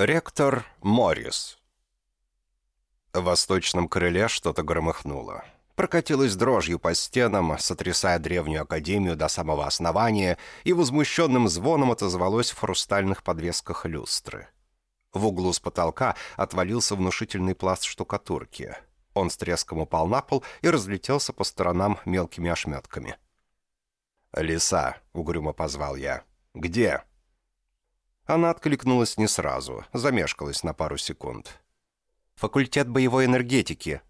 Ректор Моррис. В восточном крыле что-то громыхнуло. Прокатилась дрожью по стенам, сотрясая древнюю академию до самого основания, и возмущенным звоном отозвалось в хрустальных подвесках люстры. В углу с потолка отвалился внушительный пласт штукатурки. Он с треском упал на пол и разлетелся по сторонам мелкими ошметками. «Лиса», — угрюмо позвал я. «Где?» Она откликнулась не сразу, замешкалась на пару секунд. «Факультет боевой энергетики».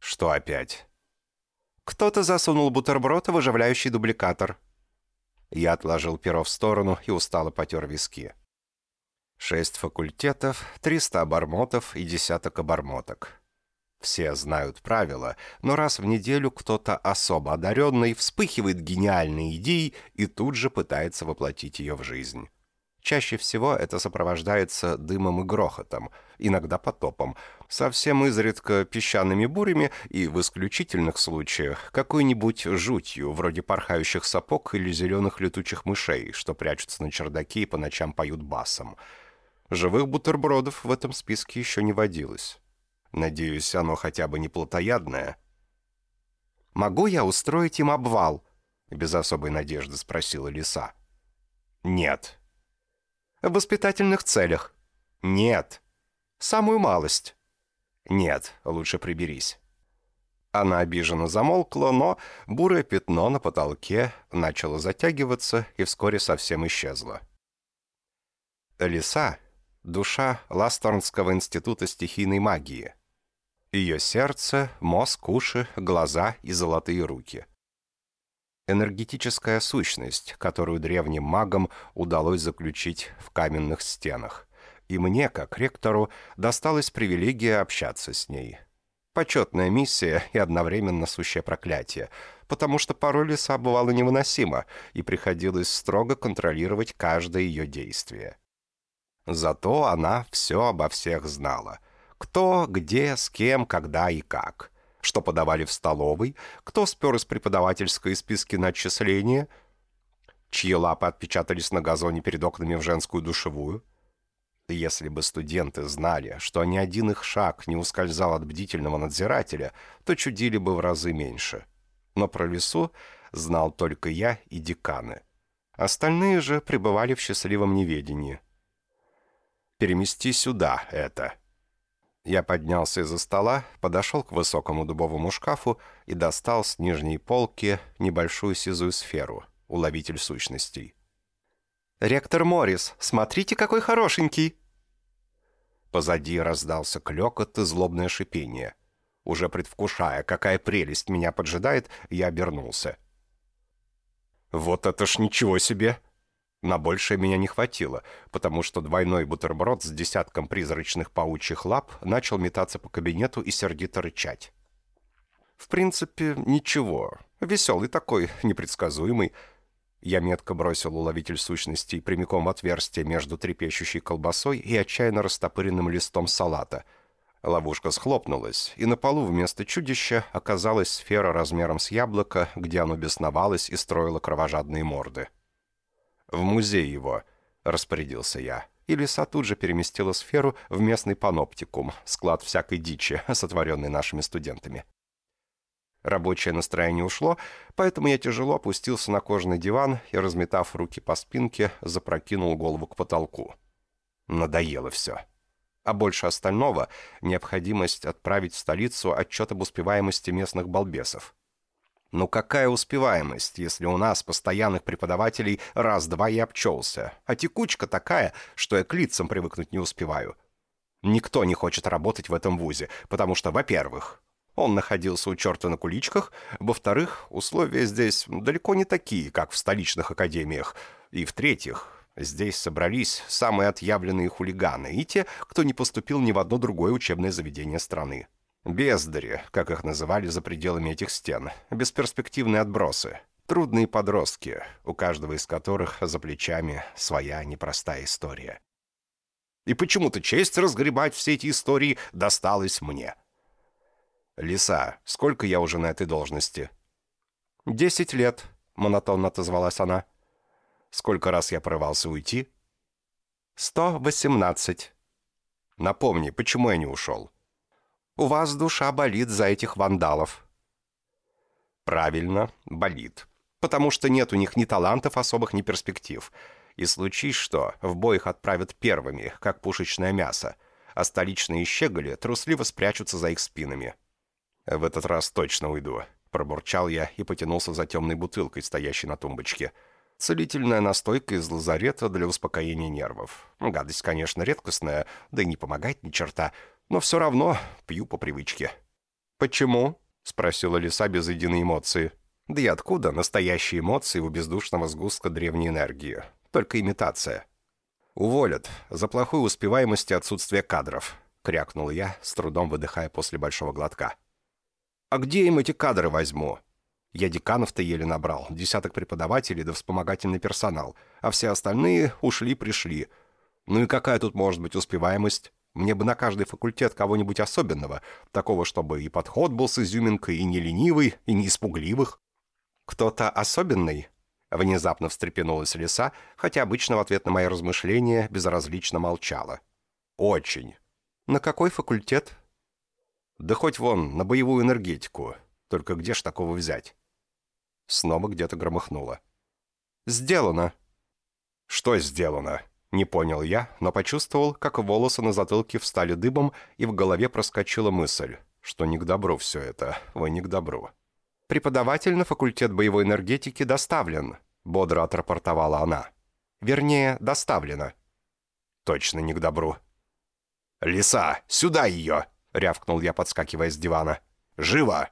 «Что опять?» «Кто-то засунул бутерброд в оживляющий дубликатор». Я отложил перо в сторону и устало потер виски. Шесть факультетов, триста обормотов и десяток обормоток. Все знают правила, но раз в неделю кто-то особо одаренный вспыхивает гениальной идеей и тут же пытается воплотить ее в жизнь. Чаще всего это сопровождается дымом и грохотом, иногда потопом, совсем изредка песчаными бурями и, в исключительных случаях, какой-нибудь жутью, вроде порхающих сапог или зеленых летучих мышей, что прячутся на чердаке и по ночам поют басом. Живых бутербродов в этом списке еще не водилось. Надеюсь, оно хотя бы не плотоядное. «Могу я устроить им обвал?» — без особой надежды спросила лиса. «Нет», в воспитательных целях. Нет. Самую малость. Нет, лучше приберись. Она обиженно замолкла, но бурое пятно на потолке начало затягиваться и вскоре совсем исчезло. Лиса — душа Ласторнского института стихийной магии. Ее сердце, мозг, уши, глаза и золотые руки — энергетическая сущность, которую древним магам удалось заключить в каменных стенах. И мне, как ректору, досталась привилегия общаться с ней. Почетная миссия и одновременно сущее проклятие, потому что порой леса бывало невыносимо, и приходилось строго контролировать каждое ее действие. Зато она все обо всех знала. Кто, где, с кем, когда и как что подавали в столовой, кто спер из преподавательской списки на отчисления, чьи лапы отпечатались на газоне перед окнами в женскую душевую. Если бы студенты знали, что ни один их шаг не ускользал от бдительного надзирателя, то чудили бы в разы меньше. Но про лесу знал только я и деканы. Остальные же пребывали в счастливом неведении. «Перемести сюда это», я поднялся из-за стола, подошел к высокому дубовому шкафу и достал с нижней полки небольшую сизую сферу, уловитель сущностей. «Ректор Моррис, смотрите, какой хорошенький!» Позади раздался клёкот и злобное шипение. Уже предвкушая, какая прелесть меня поджидает, я обернулся. «Вот это ж ничего себе!» На большее меня не хватило, потому что двойной бутерброд с десятком призрачных паучьих лап начал метаться по кабинету и сердито рычать. В принципе, ничего. Веселый такой, непредсказуемый. Я метко бросил уловитель сущностей прямиком в отверстие между трепещущей колбасой и отчаянно растопыренным листом салата. Ловушка схлопнулась, и на полу вместо чудища оказалась сфера размером с яблоко, где оно бесновалось и строило кровожадные морды. «В музей его», — распорядился я. И лиса тут же переместила сферу в местный паноптикум, склад всякой дичи, сотворенный нашими студентами. Рабочее настроение ушло, поэтому я тяжело опустился на кожаный диван и, разметав руки по спинке, запрокинул голову к потолку. Надоело все. А больше остального — необходимость отправить в столицу отчет об успеваемости местных балбесов. Ну какая успеваемость, если у нас постоянных преподавателей раз-два и обчелся, а текучка такая, что я к лицам привыкнуть не успеваю. Никто не хочет работать в этом вузе, потому что, во-первых, он находился у черта на куличках, во-вторых, условия здесь далеко не такие, как в столичных академиях, и, в-третьих, здесь собрались самые отъявленные хулиганы и те, кто не поступил ни в одно другое учебное заведение страны. Бездари, как их называли за пределами этих стен, бесперспективные отбросы, трудные подростки, у каждого из которых за плечами своя непростая история. И почему-то честь разгребать все эти истории досталась мне. «Лиса, сколько я уже на этой должности?» «Десять лет», — монотонно отозвалась она. «Сколько раз я порывался уйти?» «Сто восемнадцать». «Напомни, почему я не ушел?» «У вас душа болит за этих вандалов». «Правильно, болит. Потому что нет у них ни талантов особых, ни перспектив. И случись что, в бой их отправят первыми, как пушечное мясо, а столичные щеголи трусливо спрячутся за их спинами». «В этот раз точно уйду», — пробурчал я и потянулся за темной бутылкой, стоящей на тумбочке. Целительная настойка из лазарета для успокоения нервов. Гадость, конечно, редкостная, да и не помогает ни черта, но все равно пью по привычке. «Почему?» — спросила лиса без единой эмоции. «Да и откуда настоящие эмоции у бездушного сгустка древней энергии? Только имитация». «Уволят за плохую успеваемость и отсутствие кадров», — крякнул я, с трудом выдыхая после большого глотка. «А где им эти кадры возьму?» Я деканов-то еле набрал, десяток преподавателей да вспомогательный персонал, а все остальные ушли-пришли. Ну и какая тут может быть успеваемость? Мне бы на каждый факультет кого-нибудь особенного, такого, чтобы и подход был с изюминкой, и не ленивый, и не испугливых. Кто-то особенный? Внезапно встрепенулась лиса, хотя обычно в ответ на мои размышления безразлично молчала. «Очень. На какой факультет?» «Да хоть вон, на боевую энергетику. Только где ж такого взять?» Снова где-то громыхнуло. «Сделано!» «Что сделано?» Не понял я, но почувствовал, как волосы на затылке встали дыбом, и в голове проскочила мысль, что не к добру все это, ой, не к добру. «Преподаватель на факультет боевой энергетики доставлен», — бодро отрапортовала она. «Вернее, доставлено». «Точно не к добру». «Лиса, сюда ее!» — рявкнул я, подскакивая с дивана. «Живо!»